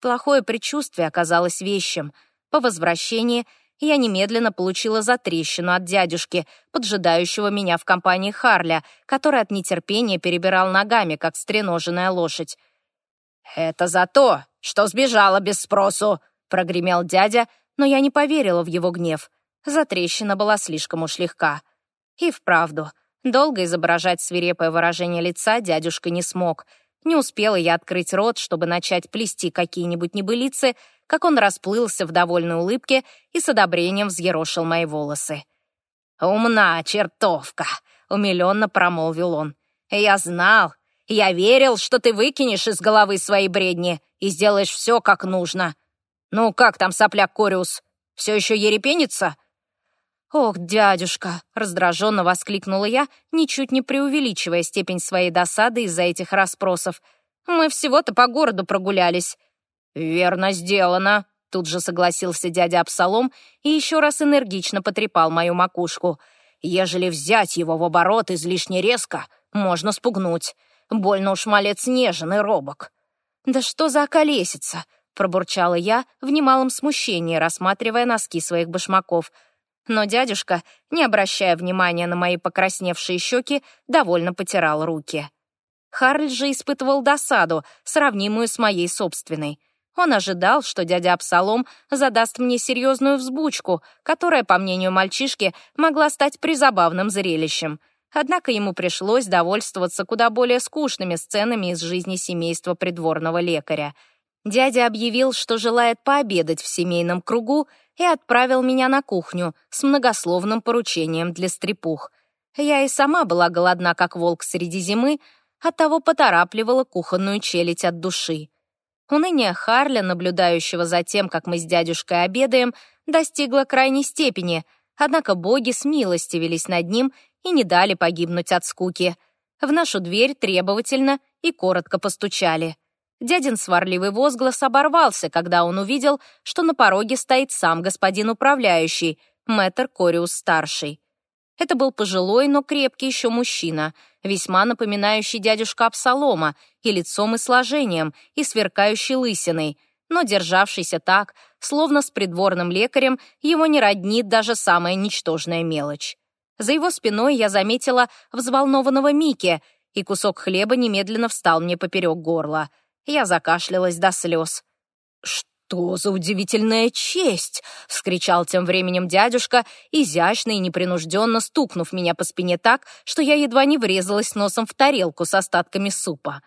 Плохое предчувствие оказалось вещим. По возвращении я немедленно получила затрещину от дядюшки, поджидающего меня в компании Харля, который от нетерпения перебирал ногами, как стреноженная лошадь. «Это за то, что сбежала без спросу!» — прогремел дядя, но я не поверила в его гнев. Затрещина была слишком уж легка. И вправду, долго изображать свирепое выражение лица дядюшка не смог. Не успела я открыть рот, чтобы начать плести какие-нибудь небылицы, как он расплылся в довольной улыбке и с одобрением взъерошил мои волосы. «Умна чертовка!» — умиленно промолвил он. «Я знал, я верил, что ты выкинешь из головы свои бредни и сделаешь все как нужно. Ну, как там сопляк Кориус? Все еще ерепенится?» «Ох, дядюшка!» — раздраженно воскликнула я, ничуть не преувеличивая степень своей досады из-за этих расспросов. «Мы всего-то по городу прогулялись». «Верно сделано», — тут же согласился дядя Абсалом и еще раз энергично потрепал мою макушку. «Ежели взять его в оборот излишне резко, можно спугнуть. Больно уж малец нежен и робок». «Да что за околесица?» — пробурчала я в немалом смущении, рассматривая носки своих башмаков — но дядюшка, не обращая внимания на мои покрасневшие щеки, довольно потирал руки. Харль же испытывал досаду, сравнимую с моей собственной. Он ожидал, что дядя Абсалом задаст мне серьезную взбучку, которая, по мнению мальчишки, могла стать призабавным зрелищем. Однако ему пришлось довольствоваться куда более скучными сценами из жизни семейства придворного лекаря. Дядя объявил, что желает пообедать в семейном кругу и отправил меня на кухню с многословным поручением для стрепух. Я и сама была голодна, как волк среди зимы, оттого поторапливала кухонную челядь от души. Уныние Харля, наблюдающего за тем, как мы с дядюшкой обедаем, достигло крайней степени, однако боги смилостивились над ним и не дали погибнуть от скуки. В нашу дверь требовательно и коротко постучали — Дядин сварливый возглас оборвался, когда он увидел, что на пороге стоит сам господин управляющий, мэтр Кориус-старший. Это был пожилой, но крепкий еще мужчина, весьма напоминающий дядюшка Абсалома и лицом, и сложением, и сверкающий лысиной, но державшийся так, словно с придворным лекарем его не роднит даже самая ничтожная мелочь. За его спиной я заметила взволнованного Мики, и кусок хлеба немедленно встал мне поперек горла — я закашлялась до слез. «Что за удивительная честь!» — вскричал тем временем дядюшка, изящно и непринужденно стукнув меня по спине так, что я едва не врезалась носом в тарелку с остатками супа.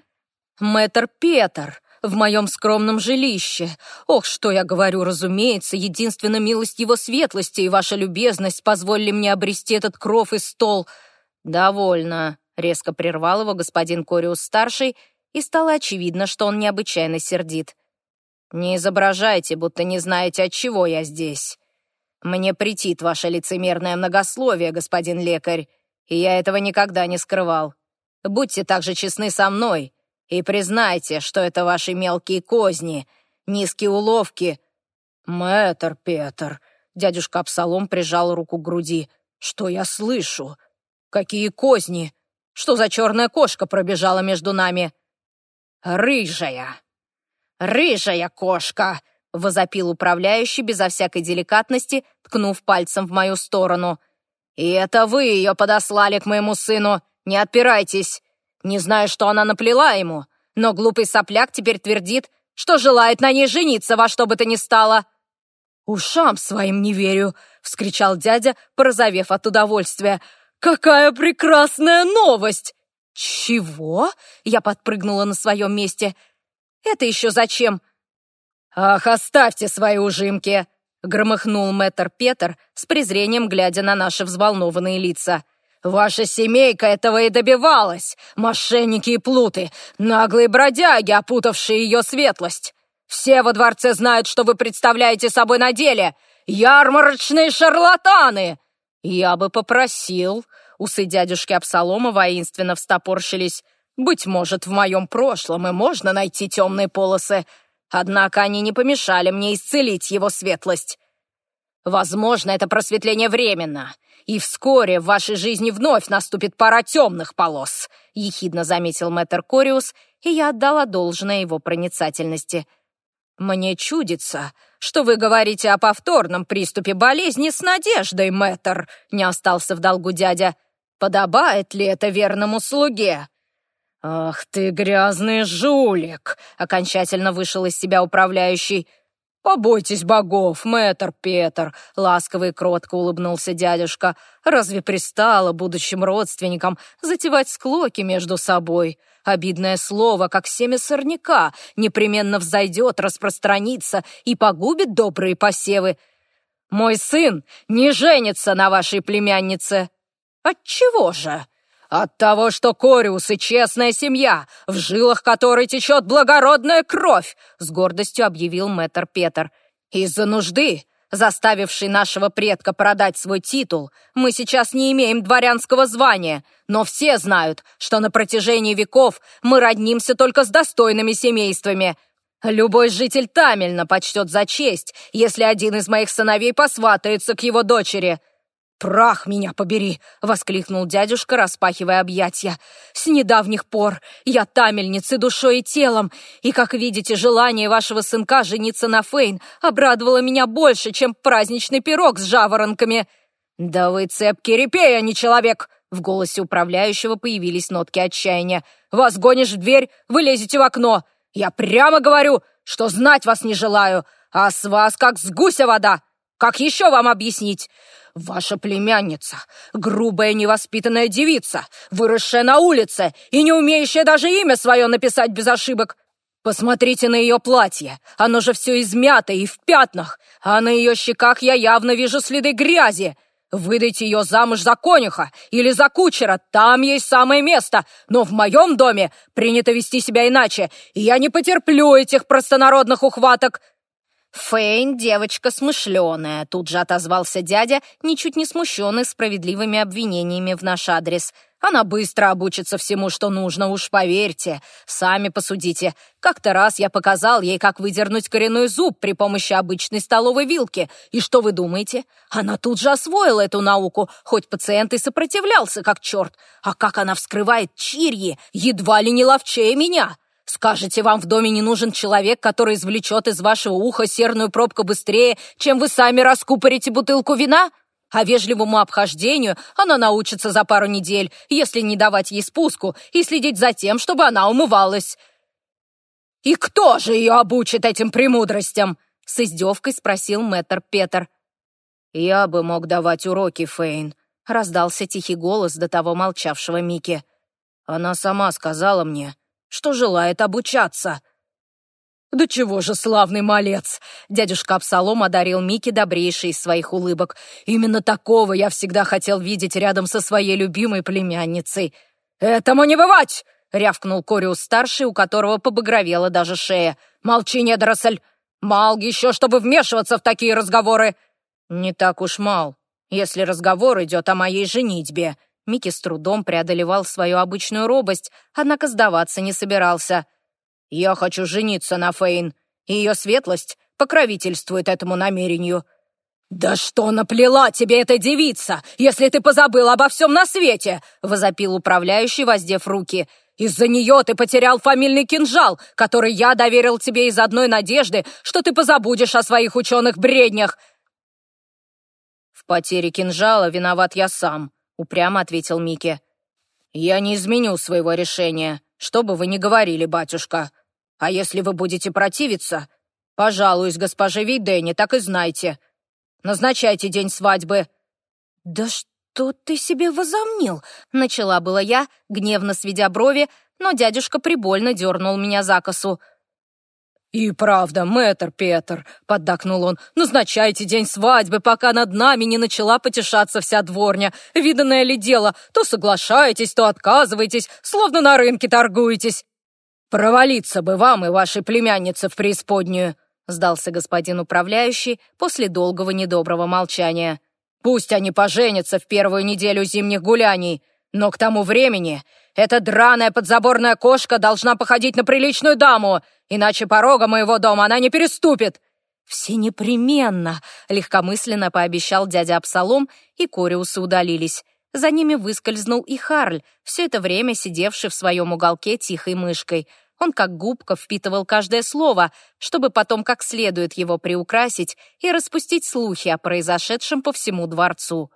«Мэтр Петр!» в моем скромном жилище. Ох, что я говорю, разумеется, единственная милость его светлости и ваша любезность позволили мне обрести этот кров и стол. Довольно, резко прервал его господин Кориус-старший и стало очевидно, что он необычайно сердит. «Не изображайте, будто не знаете, от чего я здесь. Мне претит ваше лицемерное многословие, господин лекарь, и я этого никогда не скрывал. Будьте также честны со мной и признайте, что это ваши мелкие козни, низкие уловки». «Мэтр Петр», — дядюшка Абсалом прижал руку к груди, — «что я слышу? Какие козни? Что за черная кошка пробежала между нами?» «Рыжая! Рыжая кошка!» — возопил управляющий безо всякой деликатности, ткнув пальцем в мою сторону. «И это вы ее подослали к моему сыну! Не отпирайтесь! Не знаю, что она наплела ему, но глупый сопляк теперь твердит, что желает на ней жениться во что бы то ни стало!» «Ушам своим не верю!» — вскричал дядя, порозовев от удовольствия. «Какая прекрасная новость!» «Чего?» — я подпрыгнула на своем месте. «Это еще зачем?» «Ах, оставьте свои ужимки!» — громыхнул мэтр Петр с презрением, глядя на наши взволнованные лица. «Ваша семейка этого и добивалась! Мошенники и плуты, наглые бродяги, опутавшие ее светлость! Все во дворце знают, что вы представляете собой на деле! Ярмарочные шарлатаны!» «Я бы попросил, Усы дядюшки Абсалома воинственно встопорщились. «Быть может, в моем прошлом и можно найти темные полосы, однако они не помешали мне исцелить его светлость. Возможно, это просветление временно, и вскоре в вашей жизни вновь наступит пара темных полос», — ехидно заметил мэтр Кориус, и я отдала должное его проницательности. «Мне чудится, что вы говорите о повторном приступе болезни с надеждой, мэтр», — не остался в долгу дядя. «Подобает ли это верному слуге?» «Ах ты, грязный жулик!» — окончательно вышел из себя управляющий. «Побойтесь богов, мэтр Петр!» — ласково и кротко улыбнулся дядюшка. «Разве пристало будущим родственникам затевать склоки между собой? Обидное слово, как семя сорняка, непременно взойдет, распространится и погубит добрые посевы. Мой сын не женится на вашей племяннице». «Отчего же?» От того, что Кориус и честная семья, в жилах которой течет благородная кровь, с гордостью объявил мэтр Петр. Из-за нужды, заставившей нашего предка продать свой титул, мы сейчас не имеем дворянского звания, но все знают, что на протяжении веков мы роднимся только с достойными семействами. Любой житель Тамельна почтет за честь, если один из моих сыновей посватается к его дочери — «Прах меня побери!» — воскликнул дядюшка, распахивая объятья. «С недавних пор я тамельницы душой и телом, и, как видите, желание вашего сынка жениться на Фейн обрадовало меня больше, чем праздничный пирог с жаворонками». «Да вы цепкий репей, а не человек!» В голосе управляющего появились нотки отчаяния. «Вас гонишь в дверь, вы лезете в окно. Я прямо говорю, что знать вас не желаю, а с вас как с гуся вода. Как еще вам объяснить? Ваша племянница, грубая невоспитанная девица, выросшая на улице и не умеющая даже имя свое написать без ошибок. Посмотрите на ее платье, оно же все измято и в пятнах, а на ее щеках я явно вижу следы грязи. Выдайте ее замуж за конюха или за кучера, там ей самое место, но в моем доме принято вести себя иначе, и я не потерплю этих простонародных ухваток. «Фейн — девочка смышленая», — тут же отозвался дядя, ничуть не смущенный справедливыми обвинениями в наш адрес. «Она быстро обучится всему, что нужно, уж поверьте. Сами посудите. Как-то раз я показал ей, как выдернуть коренной зуб при помощи обычной столовой вилки. И что вы думаете? Она тут же освоила эту науку, хоть пациент и сопротивлялся, как черт. А как она вскрывает чирьи, едва ли не ловчее меня!» Скажете, вам в доме не нужен человек, который извлечет из вашего уха серную пробку быстрее, чем вы сами раскупорите бутылку вина? А вежливому обхождению она научится за пару недель, если не давать ей спуску и следить за тем, чтобы она умывалась. «И кто же ее обучит этим премудростям?» — с издевкой спросил мэтр Петр. «Я бы мог давать уроки, Фейн», — раздался тихий голос до того молчавшего Мики. «Она сама сказала мне, что желает обучаться». «Да чего же, славный малец!» Дядюшка Абсалом одарил Микки добрейшей из своих улыбок. «Именно такого я всегда хотел видеть рядом со своей любимой племянницей». «Этому не бывать!» — рявкнул Кориус-старший, у которого побагровела даже шея. «Молчи, недоросль! Мал еще, чтобы вмешиваться в такие разговоры!» «Не так уж мал, если разговор идет о моей женитьбе», Микки с трудом преодолевал свою обычную робость, однако сдаваться не собирался. «Я хочу жениться на Фейн, ее светлость покровительствует этому намерению». «Да что наплела тебе эта девица, если ты позабыл обо всем на свете?» — возопил управляющий, воздев руки. «Из-за нее ты потерял фамильный кинжал, который я доверил тебе из одной надежды, что ты позабудешь о своих ученых бреднях». «В потере кинжала виноват я сам», упрямо ответил Микки. «Я не изменю своего решения, что бы вы ни говорили, батюшка. А если вы будете противиться, пожалуюсь госпоже Вейдене, так и знайте. Назначайте день свадьбы». «Да что ты себе возомнил?» — начала была я, гневно сведя брови, но дядюшка прибольно дернул меня за косу. «И правда, мэтр Петр», — поддакнул он, — «назначайте день свадьбы, пока над нами не начала потешаться вся дворня. Виданное ли дело, то соглашаетесь, то отказываетесь, словно на рынке торгуетесь». «Провалиться бы вам и вашей племяннице в преисподнюю», — сдался господин управляющий после долгого недоброго молчания. «Пусть они поженятся в первую неделю зимних гуляний, но к тому времени эта драная подзаборная кошка должна походить на приличную даму, иначе порога моего дома она не переступит!» «Все непременно!» — легкомысленно пообещал дядя Абсалом, и Кориусы удалились. За ними выскользнул и Харль, все это время сидевший в своем уголке тихой мышкой. Он как губка впитывал каждое слово, чтобы потом как следует его приукрасить и распустить слухи о произошедшем по всему дворцу.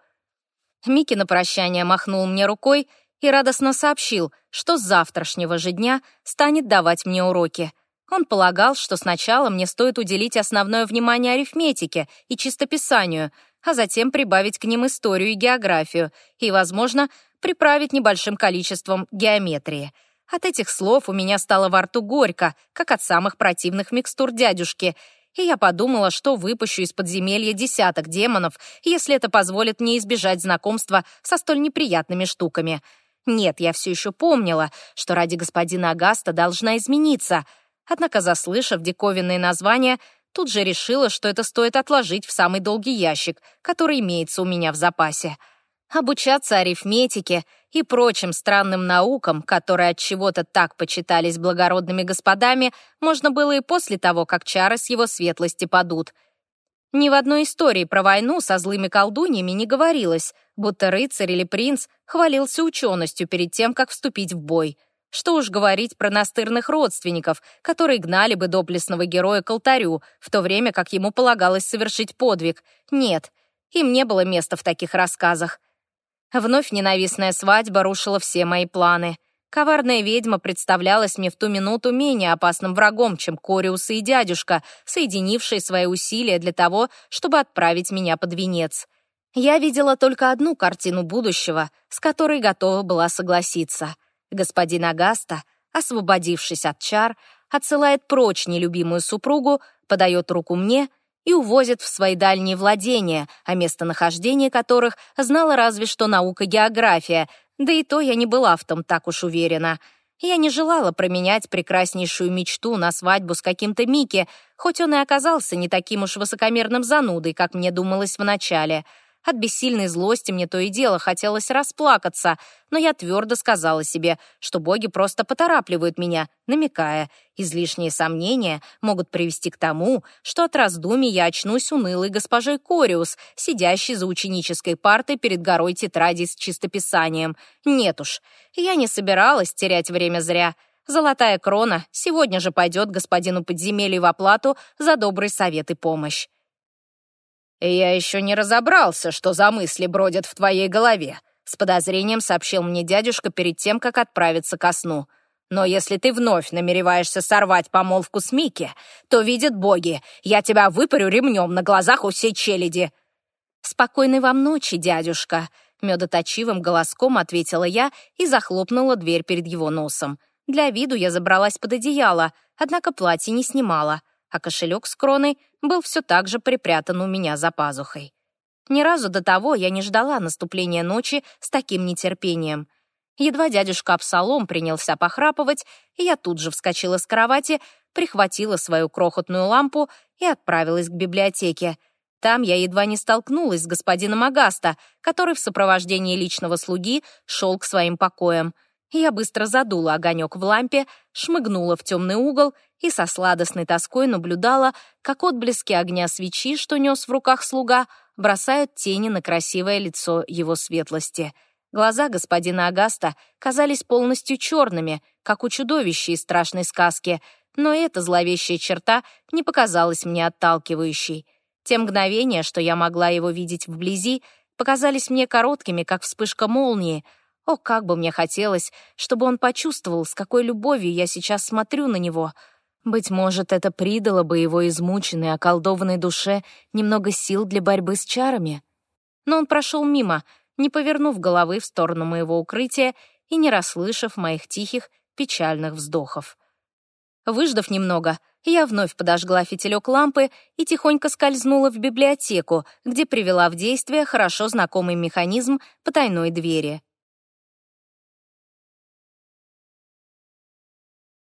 Микки на прощание махнул мне рукой и радостно сообщил, что с завтрашнего же дня станет давать мне уроки. Он полагал, что сначала мне стоит уделить основное внимание арифметике и чистописанию, а затем прибавить к ним историю и географию и, возможно, приправить небольшим количеством геометрии — от этих слов у меня стало во рту горько, как от самых противных микстур дядюшки, и я подумала, что выпущу из подземелья десяток демонов, если это позволит мне избежать знакомства со столь неприятными штуками. Нет, я все еще помнила, что ради господина Агаста должна измениться, однако, заслышав диковинные названия, тут же решила, что это стоит отложить в самый долгий ящик, который имеется у меня в запасе. Обучаться арифметике и прочим странным наукам, которые от чего-то так почитались благородными господами, можно было и после того, как чары с его светлости падут. Ни в одной истории про войну со злыми колдуньями не говорилось, будто рыцарь или принц хвалился ученостью перед тем, как вступить в бой. Что уж говорить про настырных родственников, которые гнали бы доблестного героя к алтарю, в то время как ему полагалось совершить подвиг. Нет, им не было места в таких рассказах. Вновь ненавистная свадьба рушила все мои планы. Коварная ведьма представлялась мне в ту минуту менее опасным врагом, чем Кориус и дядюшка, соединившие свои усилия для того, чтобы отправить меня под венец. Я видела только одну картину будущего, с которой готова была согласиться. Господин Агаста, освободившись от чар, отсылает прочь нелюбимую супругу, подает руку мне — и увозят в свои дальние владения, о местонахождении которых знала разве что наука география, да и то я не была в том так уж уверена. Я не желала променять прекраснейшую мечту на свадьбу с каким-то Микки, хоть он и оказался не таким уж высокомерным занудой, как мне думалось вначале — от бессильной злости мне то и дело хотелось расплакаться, но я твердо сказала себе, что боги просто поторапливают меня, намекая, излишние сомнения могут привести к тому, что от раздумий я очнусь унылой госпожой Кориус, сидящей за ученической партой перед горой тетради с чистописанием. Нет уж, я не собиралась терять время зря. Золотая крона сегодня же пойдет господину подземелью в оплату за добрый совет и помощь. «Я еще не разобрался, что за мысли бродят в твоей голове», с подозрением сообщил мне дядюшка перед тем, как отправиться ко сну. «Но если ты вновь намереваешься сорвать помолвку с Микки, то, видят боги, я тебя выпарю ремнем на глазах у всей челяди». «Спокойной вам ночи, дядюшка», — медоточивым голоском ответила я и захлопнула дверь перед его носом. Для виду я забралась под одеяло, однако платье не снимала а кошелек с кроной был все так же припрятан у меня за пазухой. Ни разу до того я не ждала наступления ночи с таким нетерпением. Едва дядюшка Абсалом принялся похрапывать, и я тут же вскочила с кровати, прихватила свою крохотную лампу и отправилась к библиотеке. Там я едва не столкнулась с господином Агаста, который в сопровождении личного слуги шел к своим покоям. Я быстро задула огонек в лампе, шмыгнула в темный угол и со сладостной тоской наблюдала, как отблески огня свечи, что нес в руках слуга, бросают тени на красивое лицо его светлости. Глаза господина Агаста казались полностью черными, как у чудовища из страшной сказки, но эта зловещая черта не показалась мне отталкивающей. Те мгновения, что я могла его видеть вблизи, показались мне короткими, как вспышка молнии — о, как бы мне хотелось, чтобы он почувствовал, с какой любовью я сейчас смотрю на него. Быть может, это придало бы его измученной, околдованной душе немного сил для борьбы с чарами. Но он прошел мимо, не повернув головы в сторону моего укрытия и не расслышав моих тихих, печальных вздохов. Выждав немного, я вновь подожгла фитилек лампы и тихонько скользнула в библиотеку, где привела в действие хорошо знакомый механизм потайной двери —